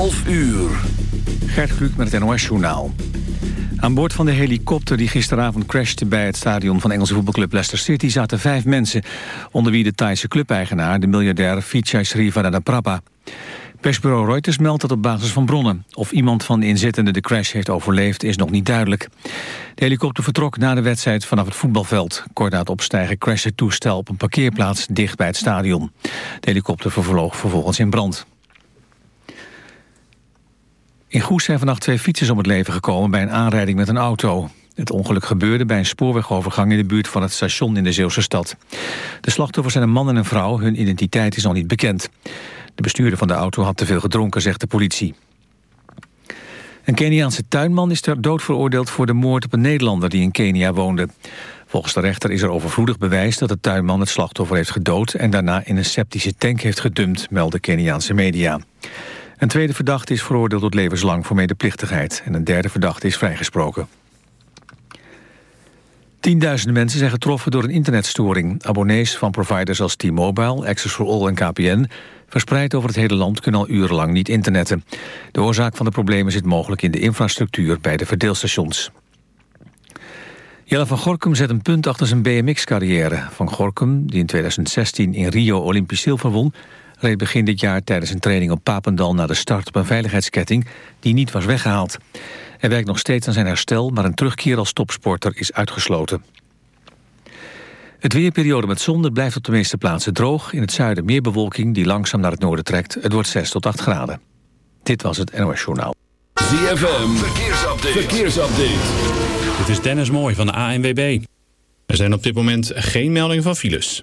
11 uur. Gert Kluk met het NOS-journaal. Aan boord van de helikopter die gisteravond crashte bij het stadion van Engelse voetbalclub Leicester City zaten vijf mensen, onder wie de Thaise clubeigenaar, de miljardair Vichai Srivaddhanaprabha. Persbureau Reuters meldt dat op basis van bronnen. Of iemand van de inzittenden de crash heeft overleefd is nog niet duidelijk. De helikopter vertrok na de wedstrijd vanaf het voetbalveld. Kort na het opstijgen crashte het toestel op een parkeerplaats dicht bij het stadion. De helikopter vervloog vervolgens in brand. In Goes zijn vannacht twee fietsers om het leven gekomen bij een aanrijding met een auto. Het ongeluk gebeurde bij een spoorwegovergang in de buurt van het station in de Zeeuwse stad. De slachtoffers zijn een man en een vrouw, hun identiteit is nog niet bekend. De bestuurder van de auto had te veel gedronken, zegt de politie. Een Keniaanse tuinman is ter dood veroordeeld voor de moord op een Nederlander die in Kenia woonde. Volgens de rechter is er overvloedig bewijs dat de tuinman het slachtoffer heeft gedood en daarna in een septische tank heeft gedumpt, melden Keniaanse media. Een tweede verdachte is veroordeeld tot levenslang voor medeplichtigheid en een derde verdachte is vrijgesproken. Tienduizenden mensen zijn getroffen door een internetstoring. Abonnees van providers als T-Mobile, Access for All en KPN... verspreid over het hele land kunnen al urenlang niet internetten. De oorzaak van de problemen zit mogelijk in de infrastructuur bij de verdeelstations. Jelle van Gorkum zet een punt achter zijn BMX-carrière. Van Gorkum, die in 2016 in Rio Olympisch zilver won... reed begin dit jaar tijdens een training op Papendal naar de start op een veiligheidsketting... die niet was weggehaald. Hij werkt nog steeds aan zijn herstel, maar een terugkeer als topsporter is uitgesloten. Het weerperiode met zon blijft op de meeste plaatsen droog. In het zuiden meer bewolking die langzaam naar het noorden trekt. Het wordt 6 tot 8 graden. Dit was het NOS Journaal. ZFM, verkeersupdate. verkeersupdate. Dit is Dennis Mooij van de ANWB. Er zijn op dit moment geen meldingen van files.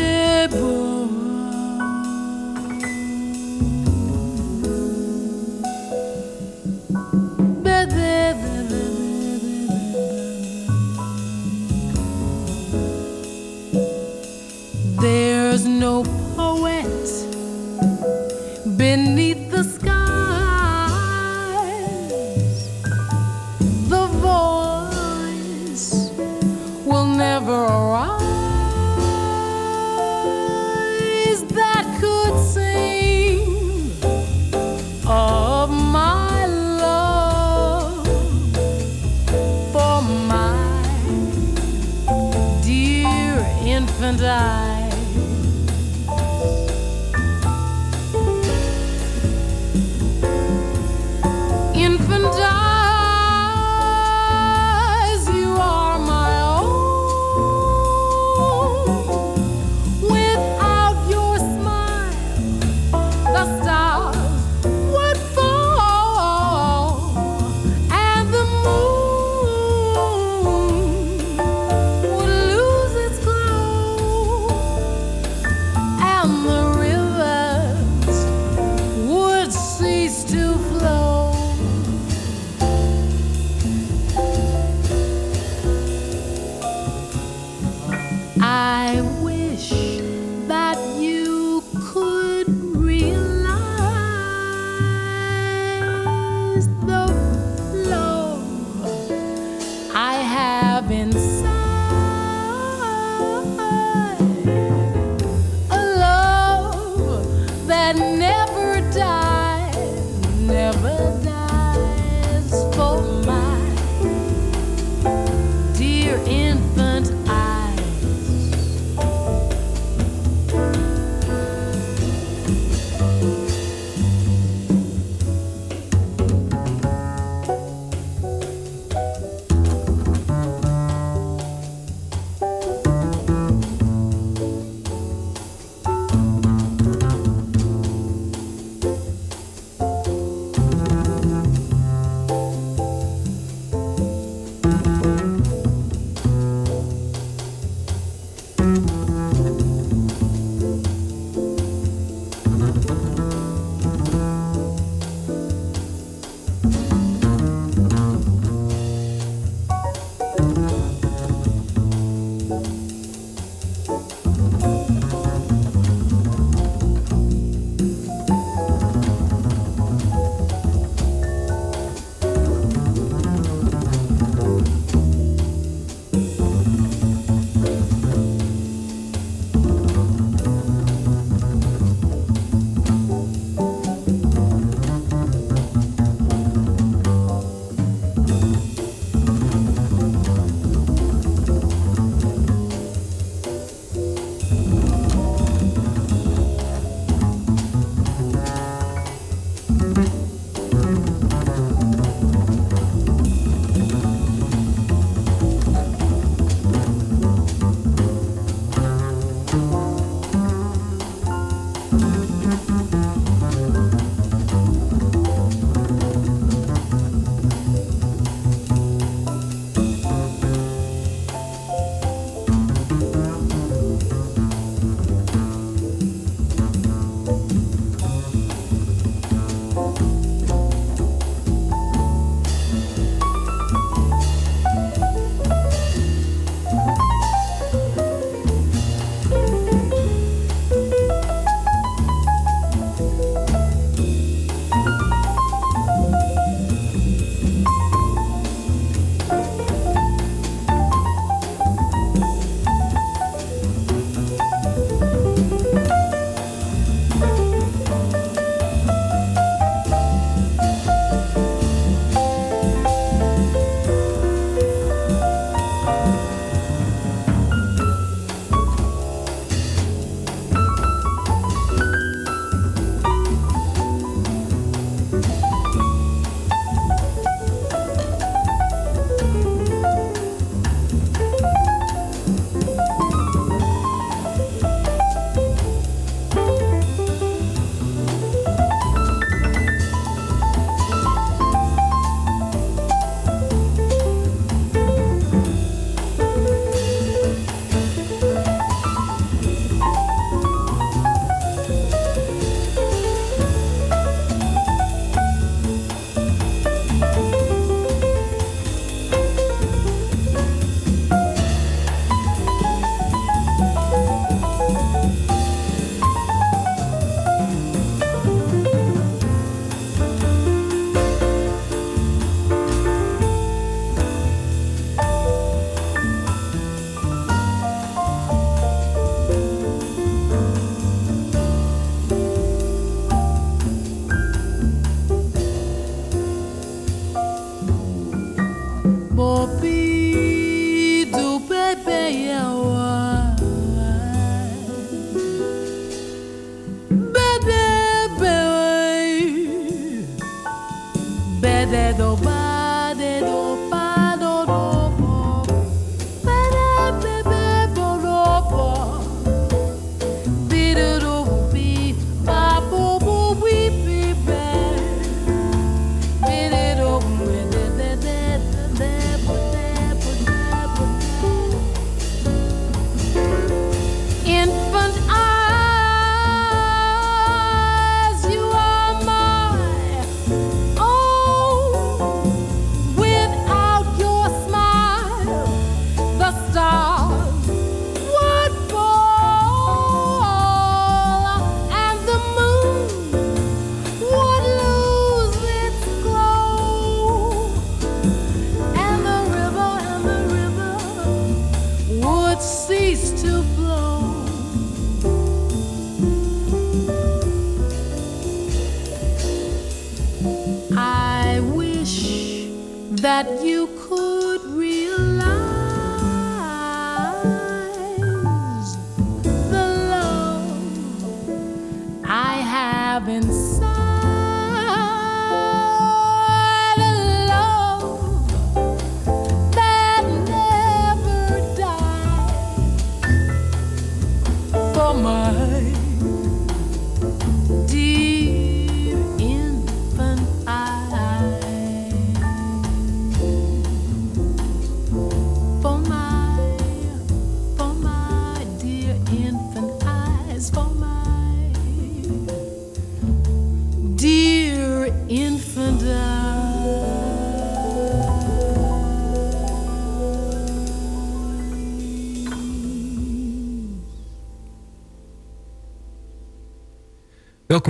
die.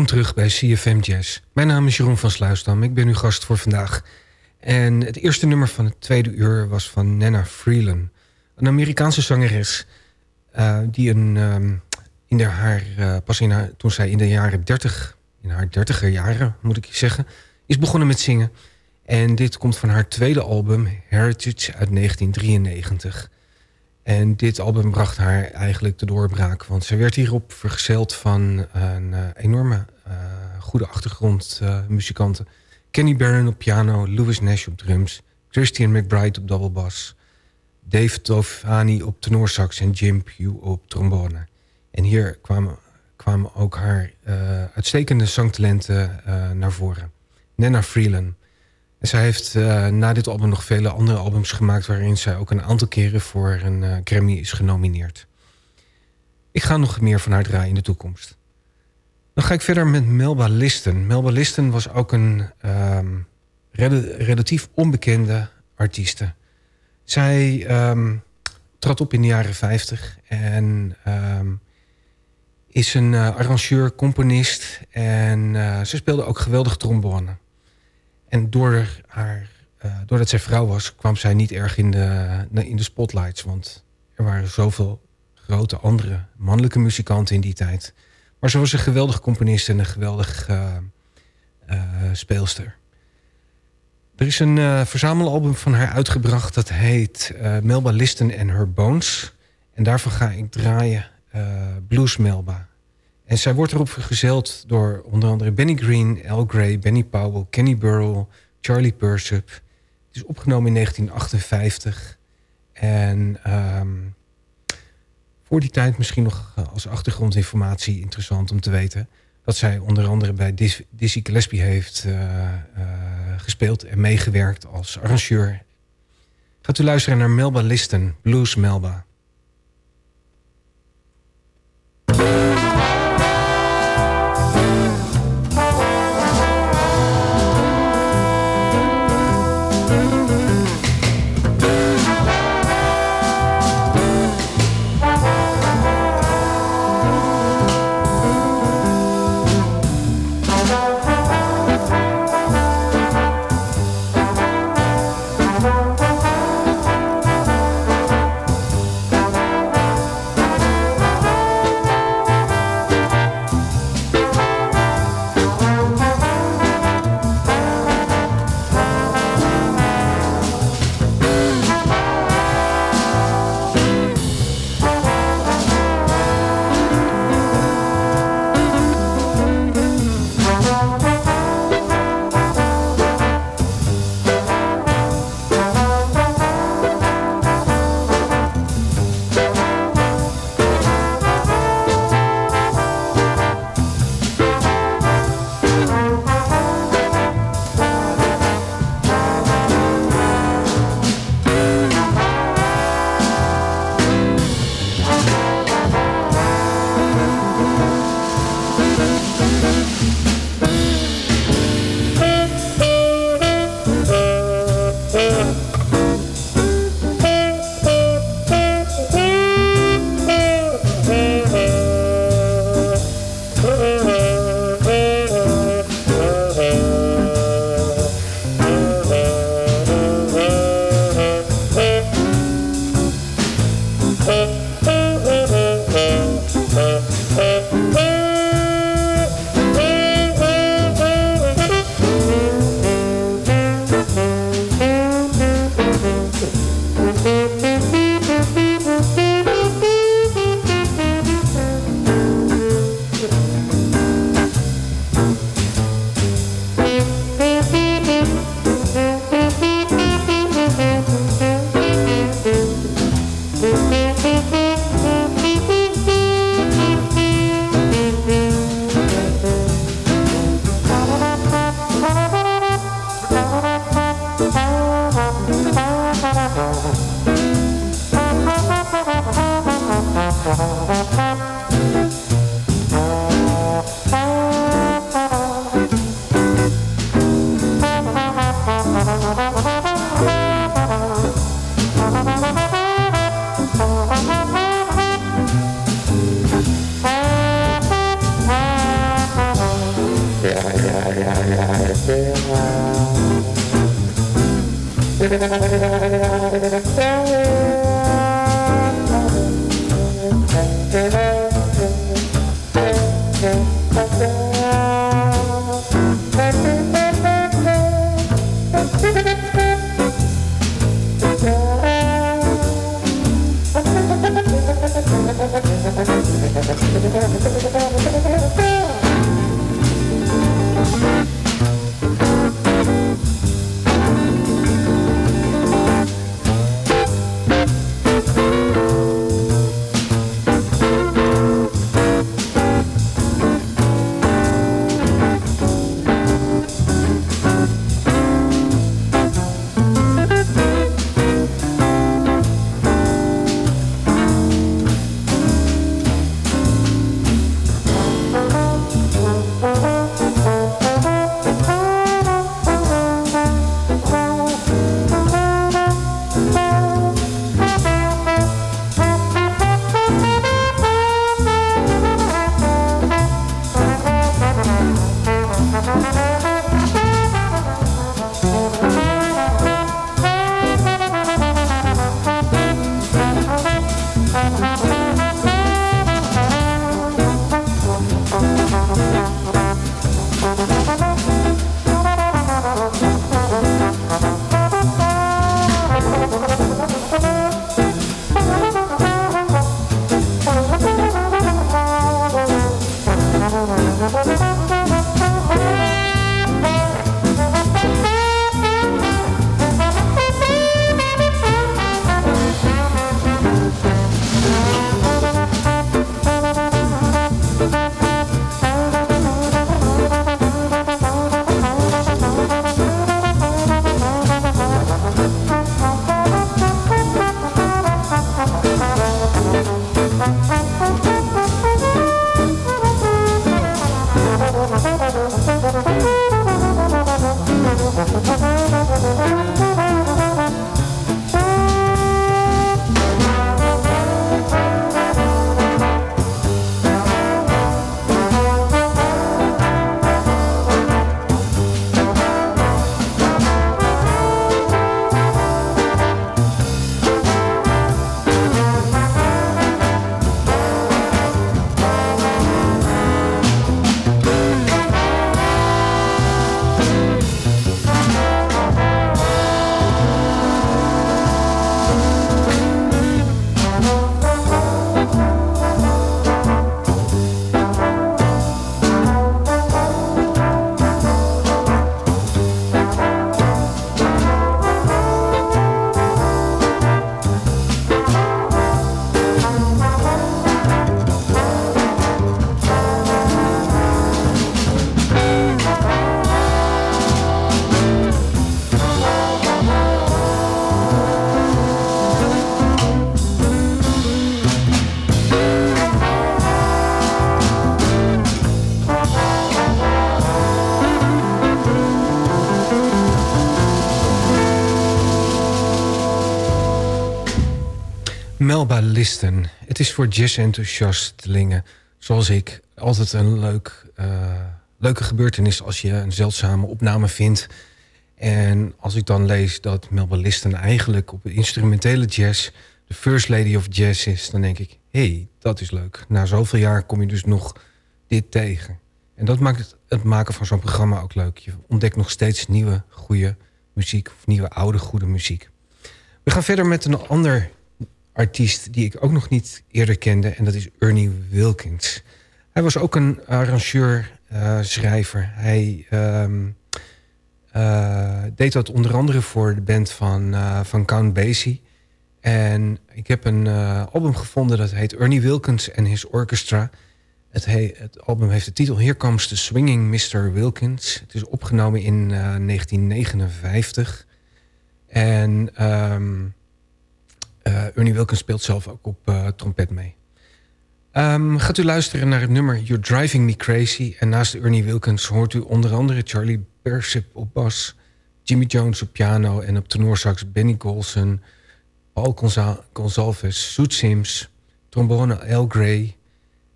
Welkom terug bij CFM Jazz. Mijn naam is Jeroen van Sluisdam. Ik ben uw gast voor vandaag. En het eerste nummer van het tweede uur was van Nana Freeland. Een Amerikaanse zangeres eh, die een, ehm, in de haar, eh, pas toen zij in de jaren 30, in haar dertiger jaren moet ik zeggen, is begonnen met zingen. En dit komt van haar tweede album, Heritage uit 1993. En dit album bracht haar eigenlijk de doorbraak. Want ze werd hierop vergezeld van een eh, enorme eh, goede achtergrondmuzikanten. Kenny Barron op piano, Louis Nash op drums... Christian McBride op double bass... Dave Tovani op tenorsax en Jim Pugh op trombone. En hier kwamen, kwamen ook haar eh, uitstekende zangtalenten eh, naar voren. Nana Freeland. En zij heeft eh, na dit album nog vele andere albums gemaakt... waarin zij ook een aantal keren voor een eh, Grammy is genomineerd. Ik ga nog meer van haar draaien in de toekomst. Dan ga ik verder met Melba Listen. Melba Listen was ook een ehm, rel- relatief onbekende artieste. Zij ehm, trad op in de jaren 50 en ehm, is een eh, arrangeur, componist en ze speelde ook geweldig trombone. En door haar, eh, doordat zij vrouw was, kwam zij niet erg in de, in de spotlights. Want er waren zoveel grote andere mannelijke muzikanten in die tijd. Maar ze was een geweldig componist en een geweldig eh, eh, speelster. Er is een verzamelalbum van haar uitgebracht dat heet Melba Listen and Her Bones. En daarvan ga ik draaien Blues Melba. En zij wordt erop vergezeld door onder andere Benny Green, Al Gray, Benny Powell, Kenny Burrell, Charlie Persip. Het is opgenomen in 1958. En ehm, voor die tijd misschien nog eh, als achtergrondinformatie interessant om te weten... dat zij onder andere bij Dizzy Gillespie heeft eh, eh, gespeeld en meegewerkt als arrangeur. Gaat u luisteren naar Melba Listen, Blues. Melba Het is voor jazz-enthousiastelingen zoals ik altijd een leuk, eh, leuke gebeurtenis... als je een zeldzame opname vindt. En als ik dan lees dat Melba Listen eigenlijk op instrumentele jazz... de first lady of jazz is, dan denk ik... hé, hey, dat is leuk. Na zoveel jaar kom je dus nog dit tegen. En dat maakt het, het maken van zo'n programma ook leuk. Je ontdekt nog steeds nieuwe, goede muziek... of nieuwe, oude, goede muziek. We gaan verder met een ander artiest die ik ook nog niet eerder kende. En dat is Ernie Wilkins. Hij was ook een arrangeur, uh, schrijver. Hij um, uh, deed dat onder andere voor de band van, uh, van Count Basie. En ik heb een album gevonden dat heet Ernie Wilkins and His Orchestra. Het, he het, album heeft de titel Here Comes the Swinging Mr. Wilkins. Het is opgenomen in 1959. En... Uh, Ernie Wilkins speelt zelf ook op uh, trompet mee. Um, gaat u luisteren naar het nummer You're Driving Me Crazy. En naast Ernie Wilkins hoort u onder andere Charlie Persip op bas... Jimmy Jones op piano en op tenorsax Benny Golson... Paul Gonsalves, Soet Sims, trombone Al Gray...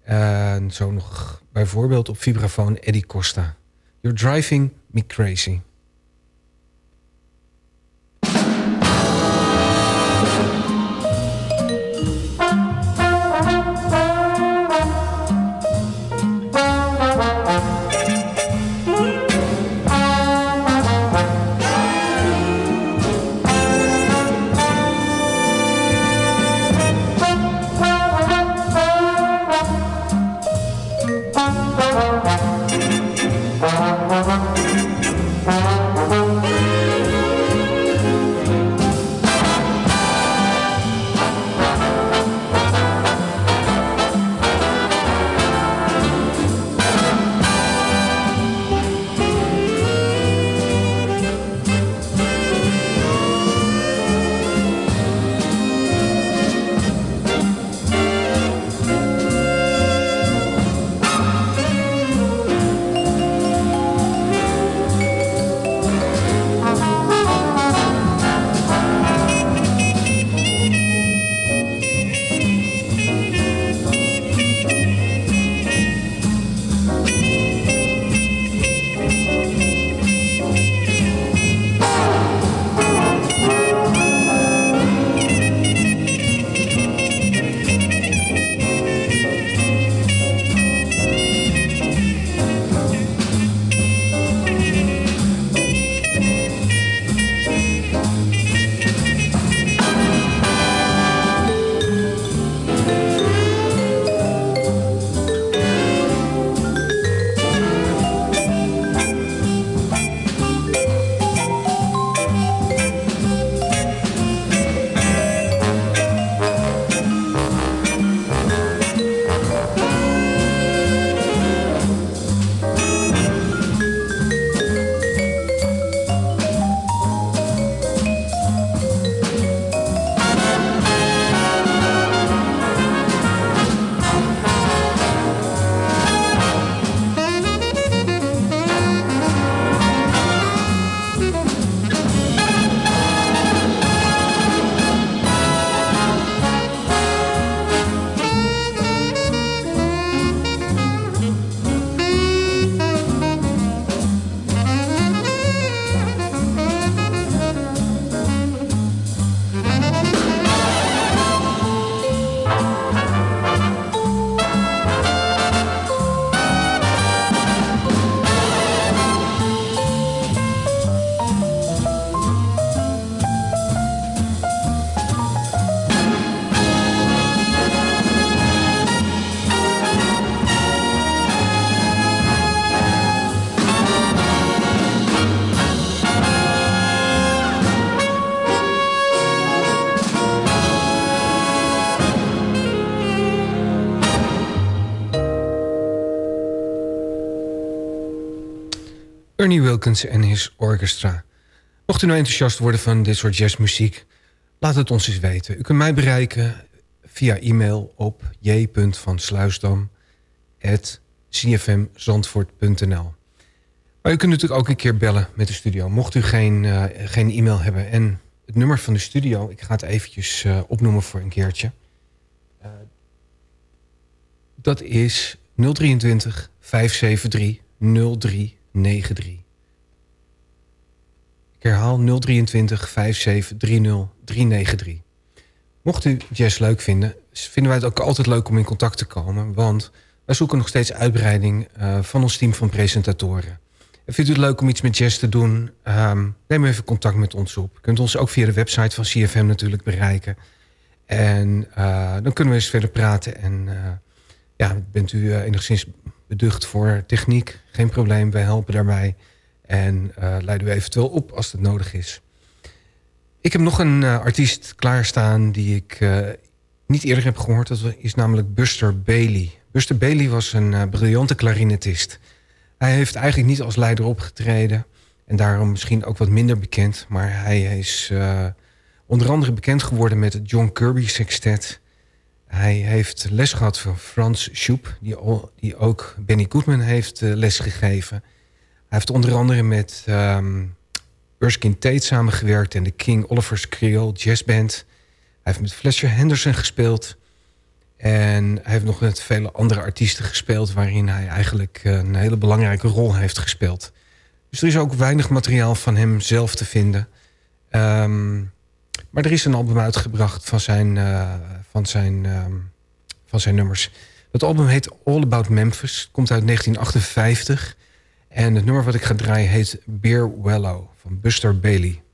en zo nog bijvoorbeeld op vibrafoon Eddie Costa. You're Driving Me Crazy. En his orchestra. Mocht u nou enthousiast worden van dit soort jazzmuziek... laat het ons eens weten. U kunt mij bereiken via e-mail op j.vansluisdam.cfmzandvoort.nl Maar u kunt natuurlijk ook een keer bellen met de studio... mocht u geen, eh, geen e-mail hebben. En het nummer van de studio, ik ga het eventjes eh, opnoemen voor een keertje... Eh, dat is 023 573 0393. Herhaal 023 5730 393. Mocht u jazz leuk vinden, vinden wij het ook altijd leuk om in contact te komen. Want wij zoeken nog steeds uitbreiding uh, van ons team van presentatoren. En vindt u het leuk om iets met jazz te doen? Um, neem even contact met ons op. U kunt ons ook via de website van CFM natuurlijk bereiken. En uh, dan kunnen we eens verder praten. En uh, ja, bent u enigszins beducht voor techniek? Geen probleem, wij helpen daarbij. En leiden u eventueel op als het nodig is. Ik heb nog een uh, artiest klaarstaan die ik uh, niet eerder heb gehoord. Dat is namelijk Buster Bailey. Buster Bailey was een briljante klarinetist. Hij heeft eigenlijk niet als leider opgetreden. En daarom misschien ook wat minder bekend. Maar hij is onder andere bekend geworden met het John Kirby Sextet. Hij heeft les gehad van Frans Schoep. Die, die ook Benny Goodman heeft les gegeven. Hij heeft onder andere met... Um, Erskine Tate samengewerkt... en de King Oliver's Creole Jazz Band. Hij heeft met Fletcher Henderson gespeeld. En hij heeft nog met vele andere artiesten gespeeld... waarin hij eigenlijk een hele belangrijke rol heeft gespeeld. Dus er is ook weinig materiaal van hem zelf te vinden. Um, maar er is een album uitgebracht van zijn, uh, van zijn, um, van zijn nummers. Dat album heet All About Memphis. Komt uit 1958... En het nummer wat ik ga draaien heet Beer Wellow van Buster Bailey.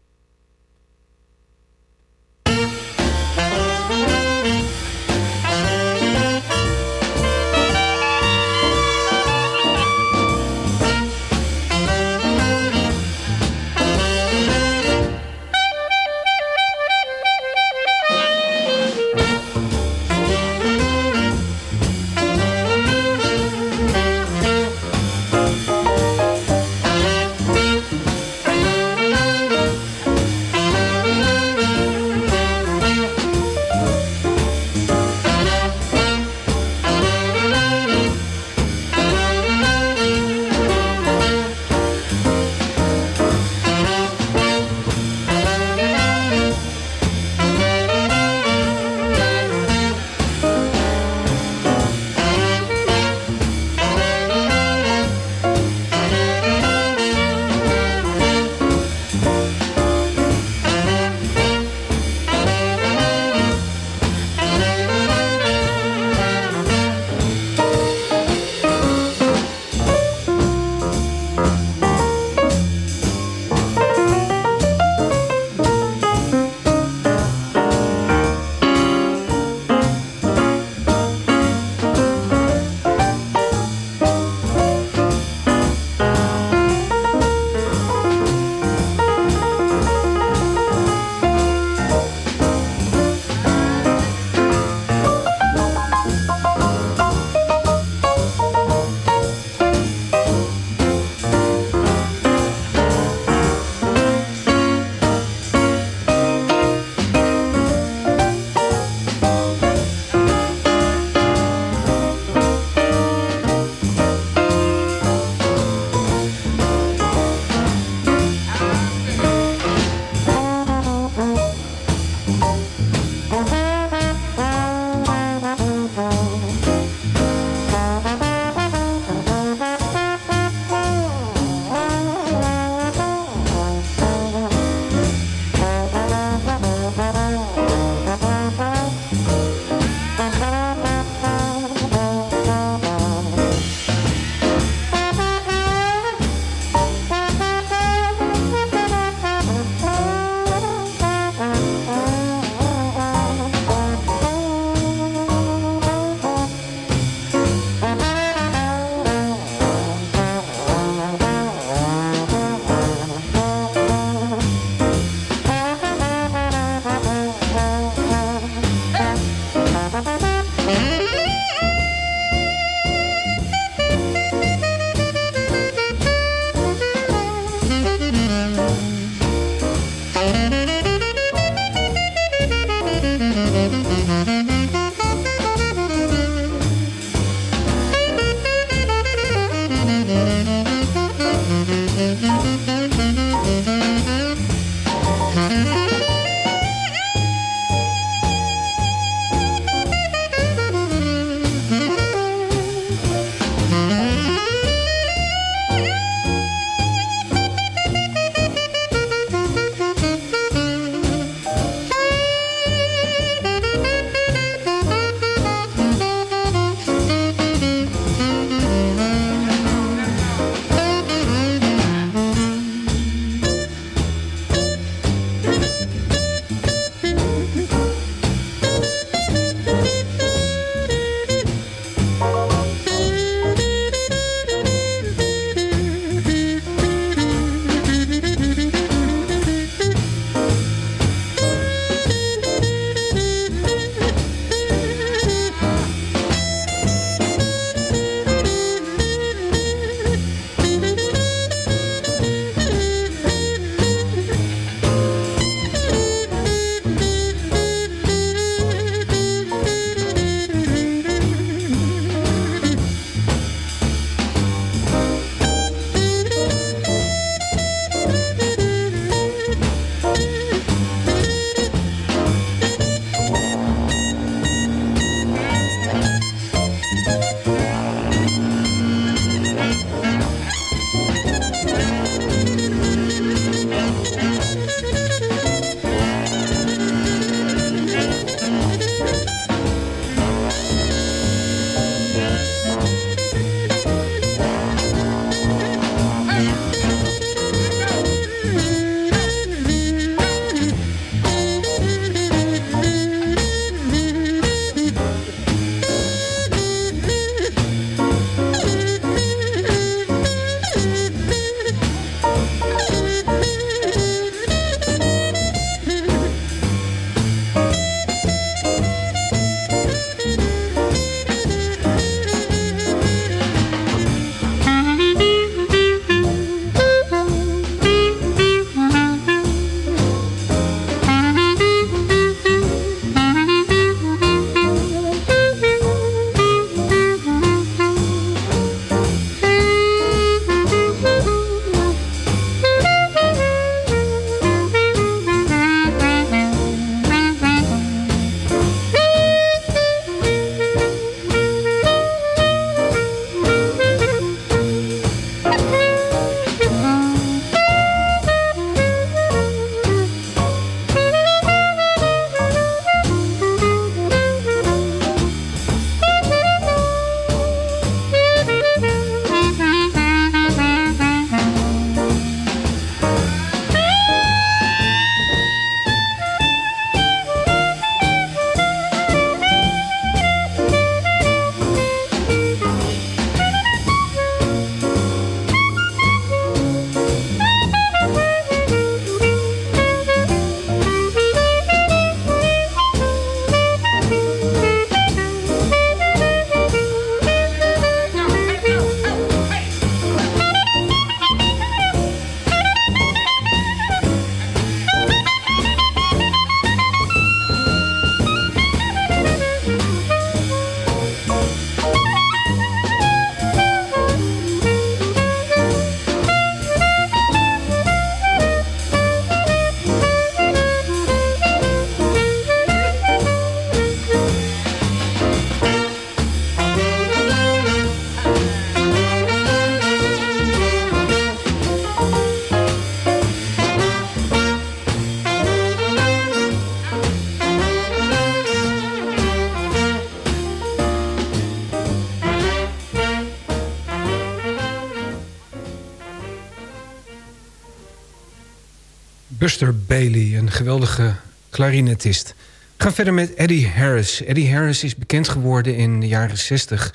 Buster Bailey, een geweldige klarinetist. We gaan verder met Eddie Harris. Eddie Harris is bekend geworden in de jaren 60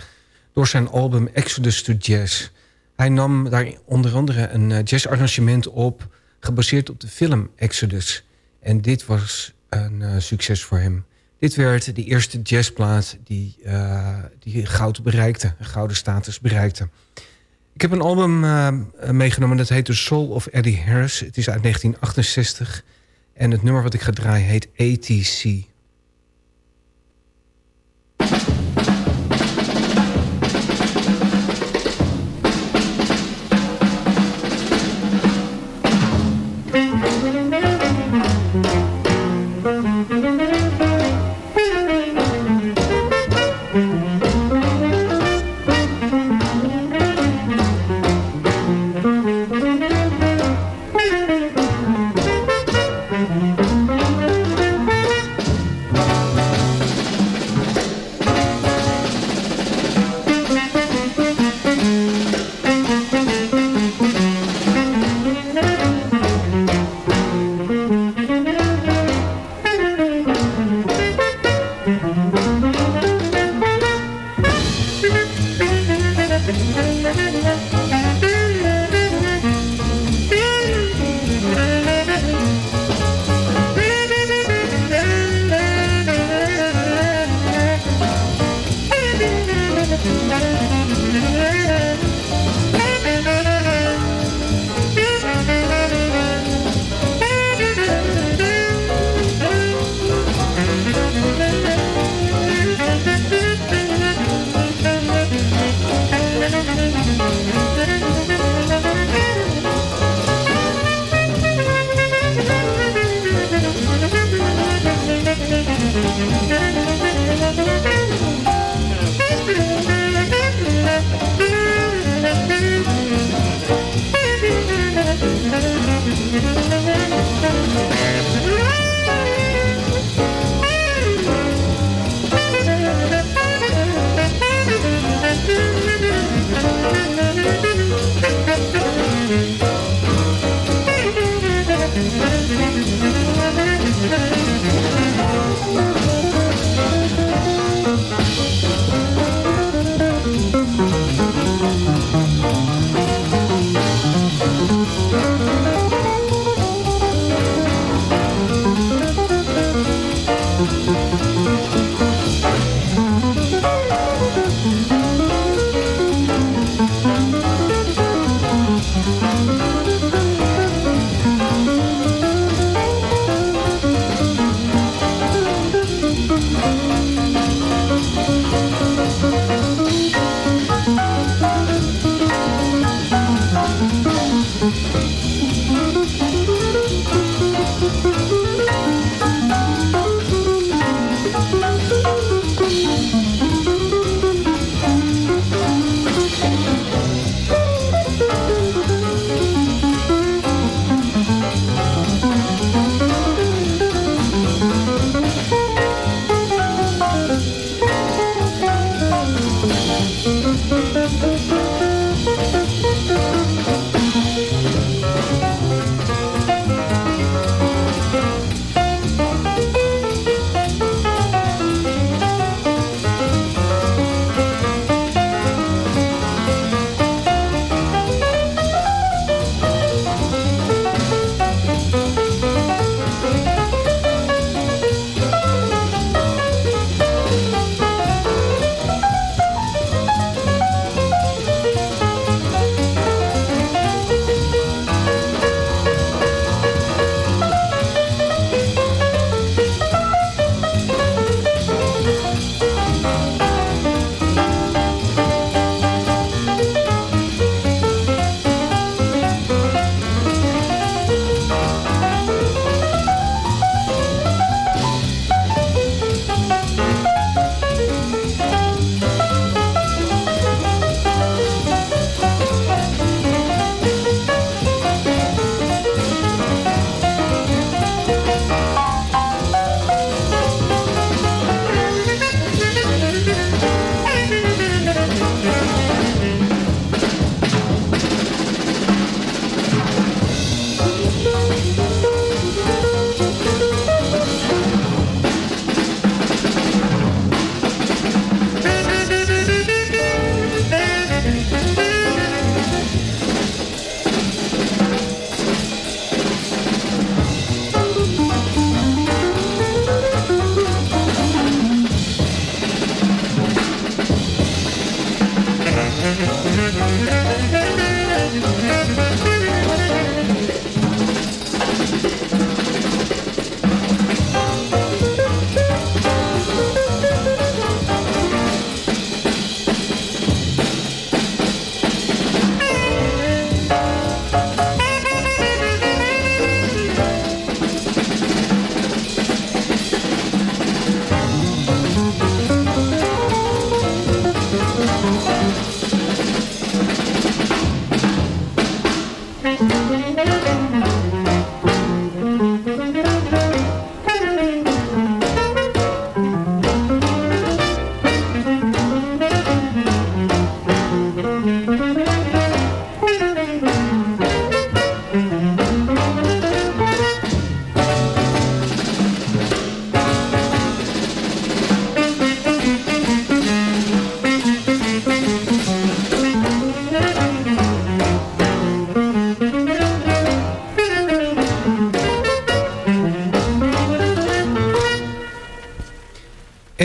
door zijn album Exodus to Jazz. Hij nam daar onder andere een eh, jazzarrangement op... gebaseerd op de film Exodus. En dit was een uh, succes voor hem. Dit werd de eerste jazzplaat die, uh, die goud bereikte, een gouden status bereikte. Ik heb een album uh, meegenomen dat heet The Soul of Eddie Harris. Het is uit 1968 en het nummer wat ik ga draaien heet ATC.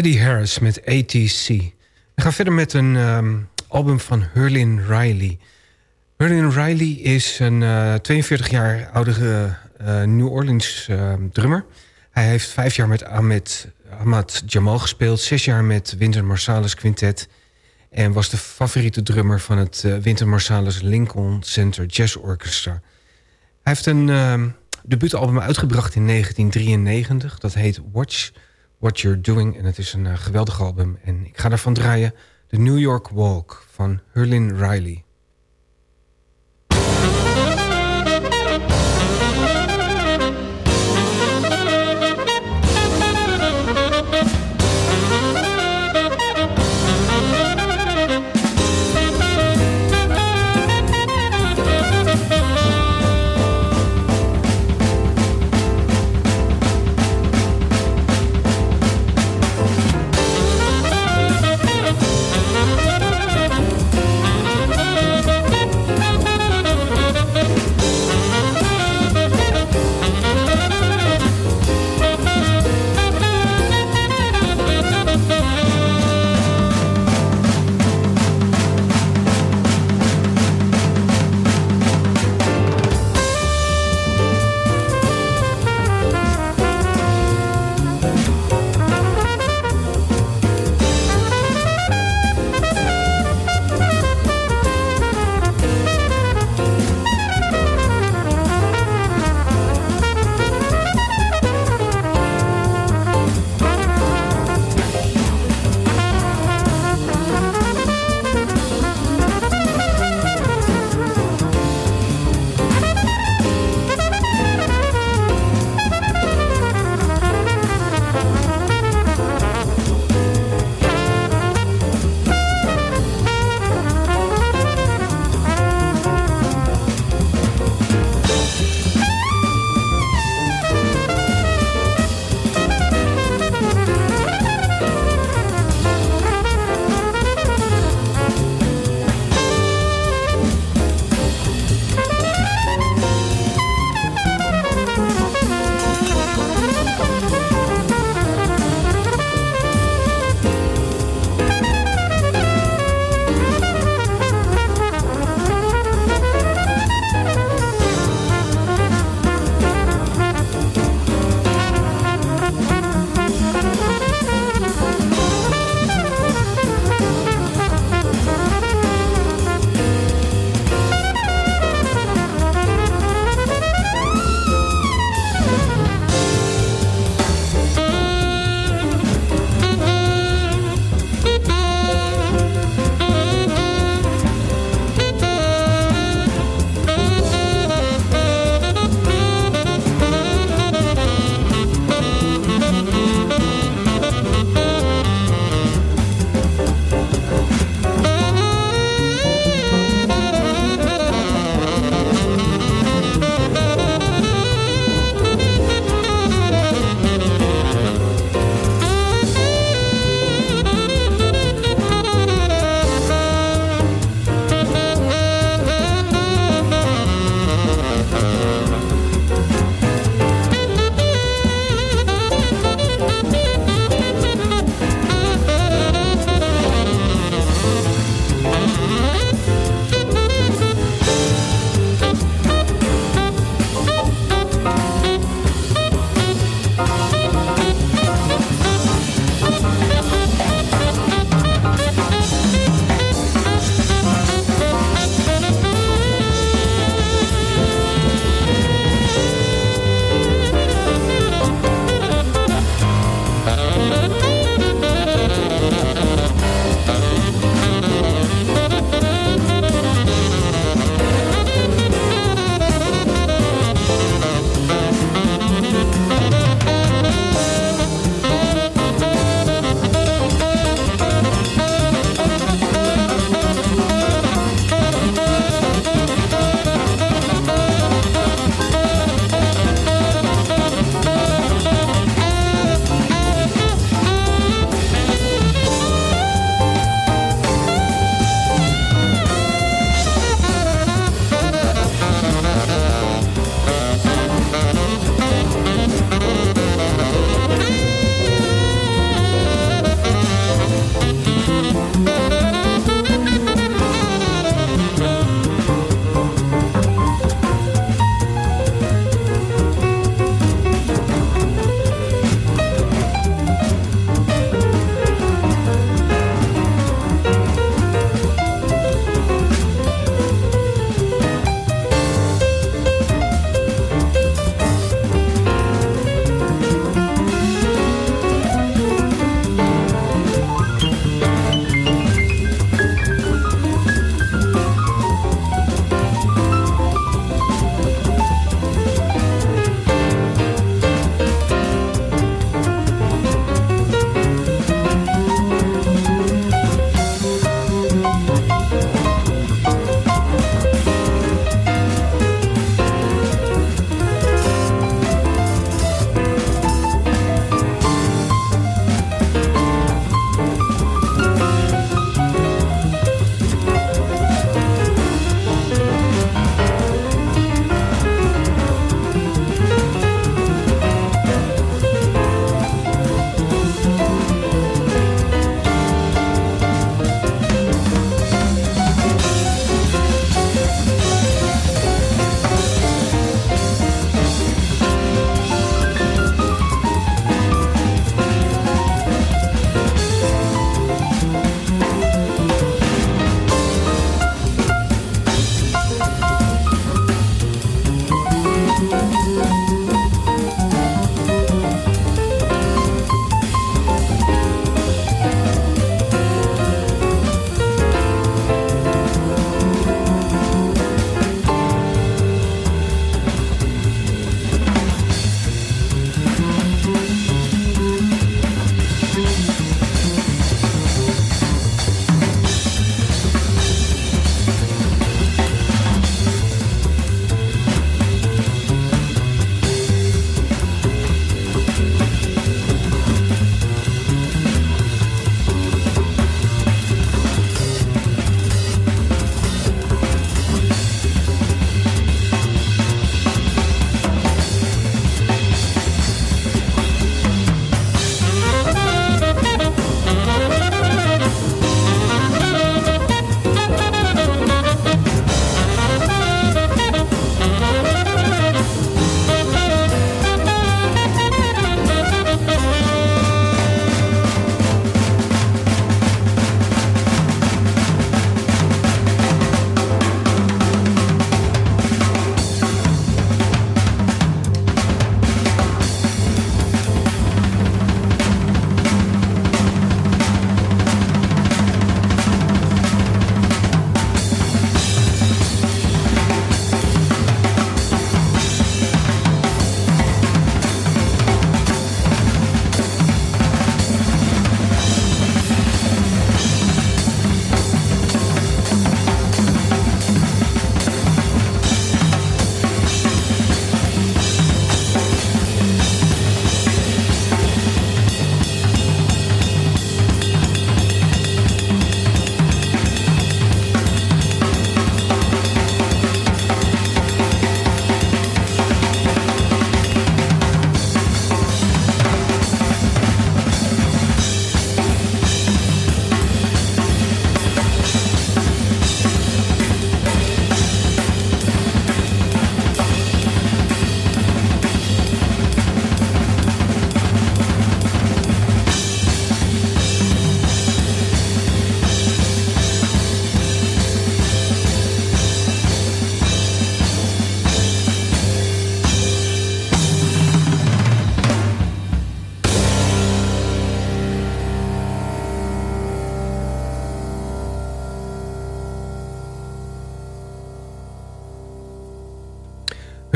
Eddie Harris met ATC. We gaan verder met een ehm, album van Hurlin Riley. Hurlin Riley is een uh, 42 jaar oude uh, New Orleans uh, drummer. Hij heeft vijf jaar met Ahmed, Ahmad Jamal gespeeld... zes jaar met Winter Marsalis Quintet... en was de favoriete drummer van het Winter Marsalis Lincoln Center Jazz Orchestra. Hij heeft een ehm, debuutalbum uitgebracht in 1993. Dat heet Watch What You're Doing. En het is een uh, geweldig album. En ik ga daarvan draaien The New York Walk van Hurlin Riley.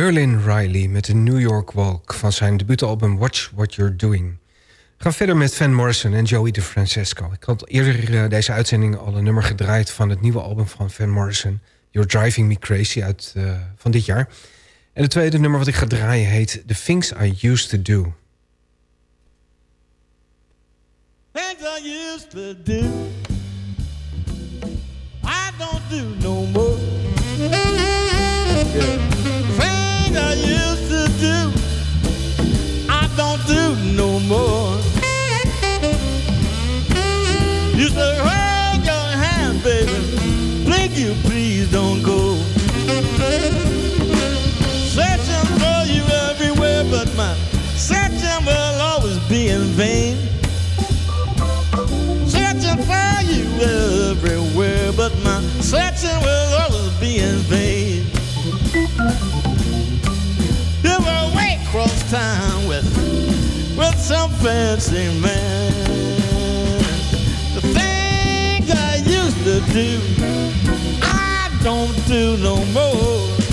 Merlin Riley met de New York Walk van zijn debuutalbum Watch What You're Doing. We gaan verder met Van Morrison en Joey DeFrancesco. Ik had eerder uh, deze uitzending al een nummer gedraaid van het nieuwe album van Van Morrison. You're Driving Me Crazy uit, uh, van dit jaar. En het tweede nummer wat ik ga draaien heet The Things I Used To Do. Things I used to do I don't do no more. Searching for you everywhere, but my searching will always some fancy man. The things I used to do, I don't do no more.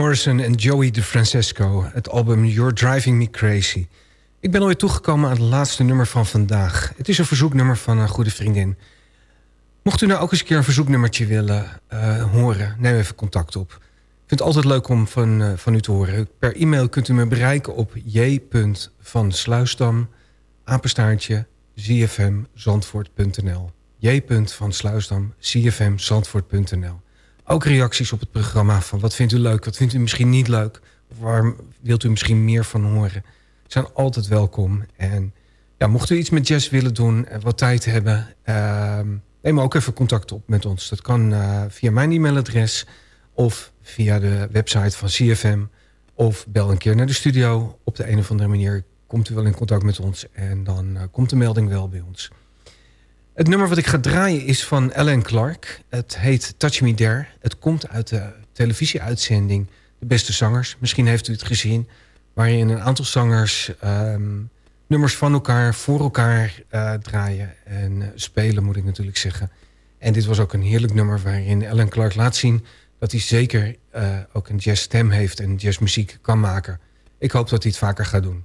Morrison en Joey DeFrancesco. Het album You're Driving Me Crazy. Ik ben alweer toegekomen aan het laatste nummer van vandaag. Het is een verzoeknummer van een goede vriendin. Mocht u nou ook eens een keer een verzoeknummertje willen eh, horen... neem even contact op. Ik vind het altijd leuk om van, eh, van u te horen. Per e-mail kunt u me bereiken op j.vansluisdam... apenstaartje zfmzandvoort.nl j.vansluisdam zfmzandvoort.nl ook reacties op het programma van wat vindt u leuk, wat vindt u misschien niet leuk, waar wilt u misschien meer van horen, zijn altijd welkom. En ja, mocht u iets met jazz willen doen en wat tijd hebben, ehm, neem ook even contact op met ons. Dat kan eh, via mijn e-mailadres of via de website van CFM of bel een keer naar de studio. Op de een of andere manier komt u wel in contact met ons en dan eh, komt de melding wel bij ons. Het nummer wat ik ga draaien is van Alan Clark. Het heet Touch Me There. Het komt uit de televisieuitzending De Beste Zangers. Misschien heeft u het gezien. Waarin een aantal zangers ehm, nummers van elkaar, voor elkaar eh, draaien. En eh, spelen moet ik natuurlijk zeggen. En dit was ook een heerlijk nummer waarin Alan Clark laat zien... dat hij zeker eh, ook een jazzstem heeft en jazzmuziek kan maken. Ik hoop dat hij het vaker gaat doen.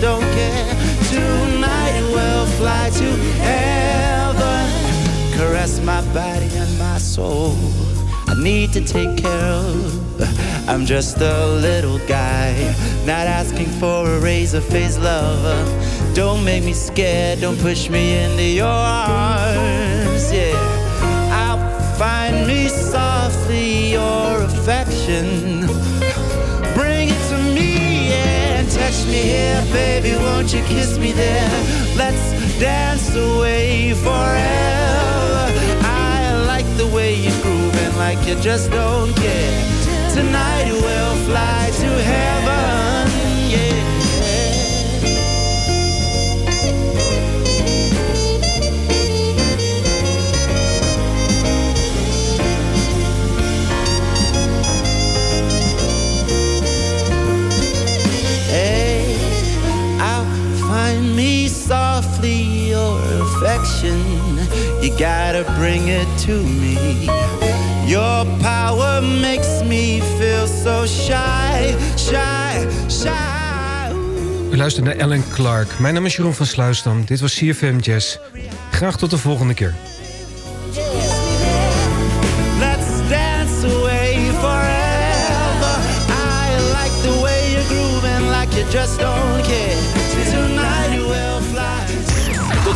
don't care. Tonight we'll fly to heaven, caress my body and my soul. I need to take care of. I'm just a little guy, not asking for a razor face lover. Don't make me scared, don't push me into your arms, yeah. I'll find me softly me here, baby. Won't you kiss me there? Let's dance away forever. I like the way you're grooving, like you just don't care. Tonight we'll fly to heaven, your affection. You gotta bring it to me. Your power makes me feel so shy, shy, shy. U luistert naar Alan Clark. Mijn naam is Jeroen van Sluisdam. Dit was CFM Jazz. Graag tot de volgende keer. Let's dance away